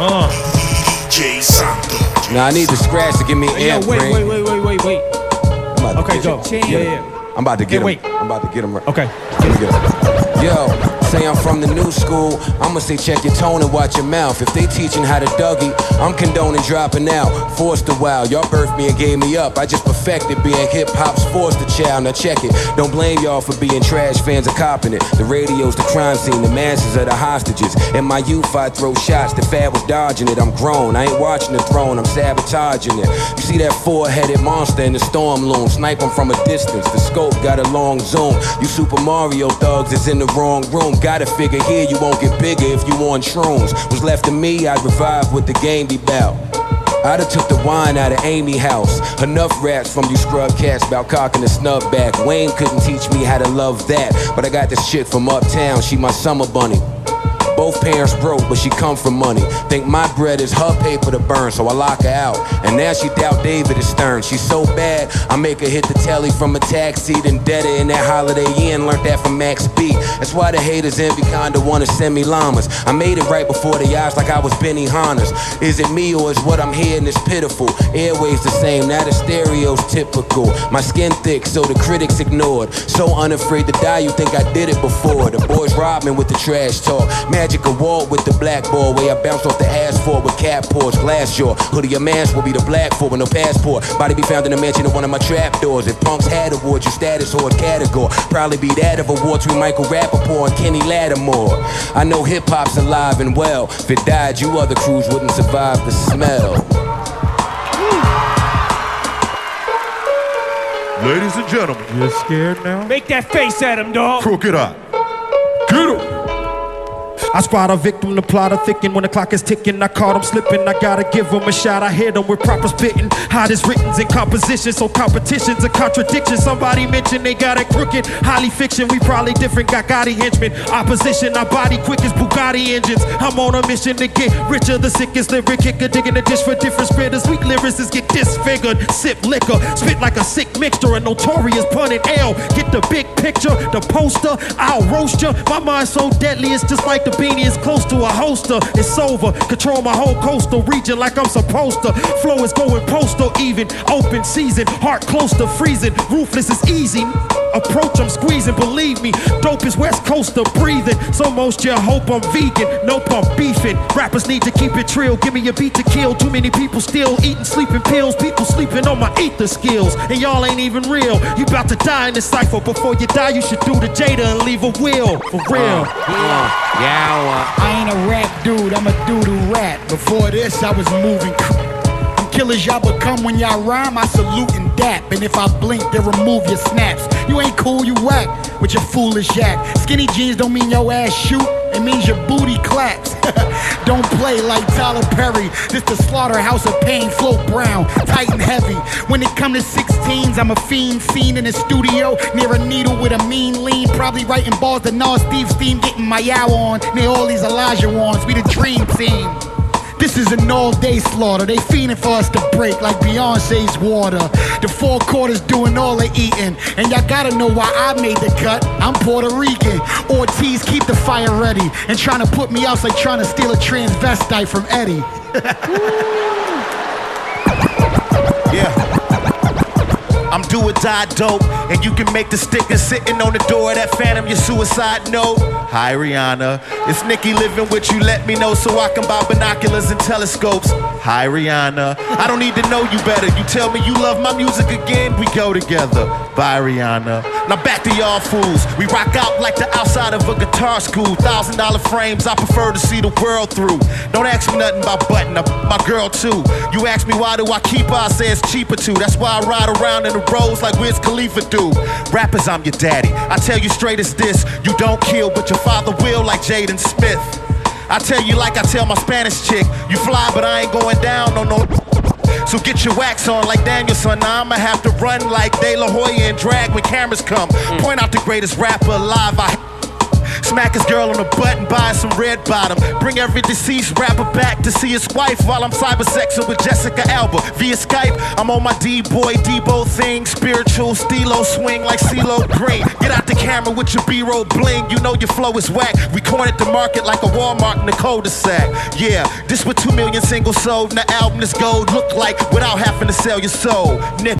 Uh. Jay Santo. Now I need the scratch to give me Hey, yo, wait, wait, wait, wait, wait, wait. I'm about to Okay, get go. Yeah, yeah. I'm about to get Yeah, him. I'm about to get him. right- Okay. Let me get him. Yo, say I'm from the new school. I'ma say check your tone and watch your mouth. If they teaching how to Dougie, I'm condoning dropping out. Forced a while, y'all birthed me and gave me up. I just perfected being hip hop's forced a child. Now check it. Don't blame y'all for being trash fans of copping it. The radio's the crime scene, the masses are the hostages. In my youth, I throw shots. The fab was dodging it. I'm grown. I ain't watching the throne. I'm sabotaging it. You see that four-headed monster in the storm loom? Snipe 'em from a distance. The scope got a long zoom. You Super Mario thugs is in the wrong room. Gotta figure here you won't get bigger if you on shrooms. Was left to me, I'd revive with the game be bout. I'd have took the wine out of Amy house. Enough raps from you scrub cats about cocking the snub back. Wayne couldn't teach me how to love that. But I got this chick from uptown, she my summer bunny. Both parents broke, but she come from money. Think my bread is her paper to burn, so I lock her out. And now she doubt David is stern. She's so bad, I make her hit the telly from a taxi, then dead her in that Holiday Inn. Learned that from Max B. That's why the haters envy kinda wanna send me llamas. I made it right before the eyes like I was Benihana's. Is it me or is what I'm hearing is pitiful? Airways the same, now the stereo's typical. My skin thick, so the critics ignored. So unafraid to die, you think I did it before. The boys robbed me with the trash talk. Magic award with the black ball, where I bounce off the asphalt with cat paws, glass jaw. Hoodie your mask will be the black for with no passport. Body be found in a mansion in one of my trap doors. If punks had awards, your status or category. Probably be that of award between Michael Rappaport and Kenny Lattimore. I know hip hop's alive and well. If it died, you other crews wouldn't survive the smell. Ladies and gentlemen, You're scared now? Make that face at him, dog. crooked eye. I spot a victim, the plot of thicken when the clock is ticking. I caught him slipping, I gotta give him a shot. I hit him with proper spitting. Hottest writtens in composition, so competition's a contradiction. Somebody mentioned they got it crooked, highly fiction. We probably different, got Gotti henchmen. Opposition, our body quick as Bugatti engines. I'm on a mission to get richer, the sickest lyric kicker. Digging a dish for different spitters. Weak lyricists get disfigured. Sip liquor, spit like a sick mixture. A notorious pun and L. Get the big picture, the poster. I'll roast ya. My mind's so deadly, it's just like the beanie is close to a holster. It's over. Control my whole coastal region like I'm supposed to. Flow is going postal even. Open season, heart close to freezing. Ruthless is easy. Approach, I'm squeezing, believe me. Dope is West Coaster breathing. So most you hope I'm vegan. Nope, I'm beefing. Rappers need to keep it trill. Give me a beat to kill. Too many people still eating sleeping pills. People sleeping on my ether skills. And y'all ain't even real. You about to die in this cipher. Before you die, you should do the Jada and leave a will. For uh, real. Yeah, uh, I ain't a rap dude, I'm a dude who rap. Before this, I was moving. I'm killers y'all become when y'all rhyme, I salute and And if I blink, they remove your snaps. You ain't cool, you whack with your foolish yak. Skinny jeans don't mean your ass shoot, it means your booty claps. don't play like Tyler Perry. This the slaughterhouse of pain, float brown, tight and heavy. When it come to 16s, I'm a fiend, fiend in the studio, near a needle with a mean lean. Probably writing balls that Nas Steve Steam getting my yow on. Near all these Elijah ones, we the dream team. This is an all-day slaughter. They fiending for us to break like Beyonce's water. The four quarters doing all the eating, and y'all gotta know why I made the cut. I'm Puerto Rican. Ortiz keep the fire ready, and trying to put me out like trying to steal a transvestite from Eddie. or die dope, and you can make the sticker sitting on the door of that phantom your suicide note. Hi Rihanna, it's Nikki living with you. Let me know so I can buy binoculars and telescopes. Hi Rihanna, I don't need to know you better. You tell me you love my music again, we go together. Bye Rihanna. Now back to y'all fools. We rock out like the outside of a guitar school. Thousand dollar frames, I prefer to see the world through. Don't ask me nothing about button up my girl too. You ask me why do I keep her, I say it's cheaper too. That's why I ride around in the roads like Wiz Khalifa do. Rappers, I'm your daddy. I tell you straight as this, you don't kill, but your father will like Jaden Smith. I tell you like I tell my Spanish chick, you fly, but I ain't going down on no. So get your wax on like Daniel-san. Now I'ma have to run like De La Hoya and drag when cameras come. Mm. Point out the greatest rapper alive. I Smack his girl on the butt and buy some red bottom. Bring every deceased rapper back to see his wife while I'm cybersexing with Jessica Alba via Skype. I'm on my D-boy Debo thing, spiritual stilo swing like CeeLo Green. Get out the camera with your B-roll bling. You know your flow is whack. We cornered the market like a Walmart in the cul-de-sac. Yeah, this with two million singles sold. And the album is gold. Look like without having to sell your soul.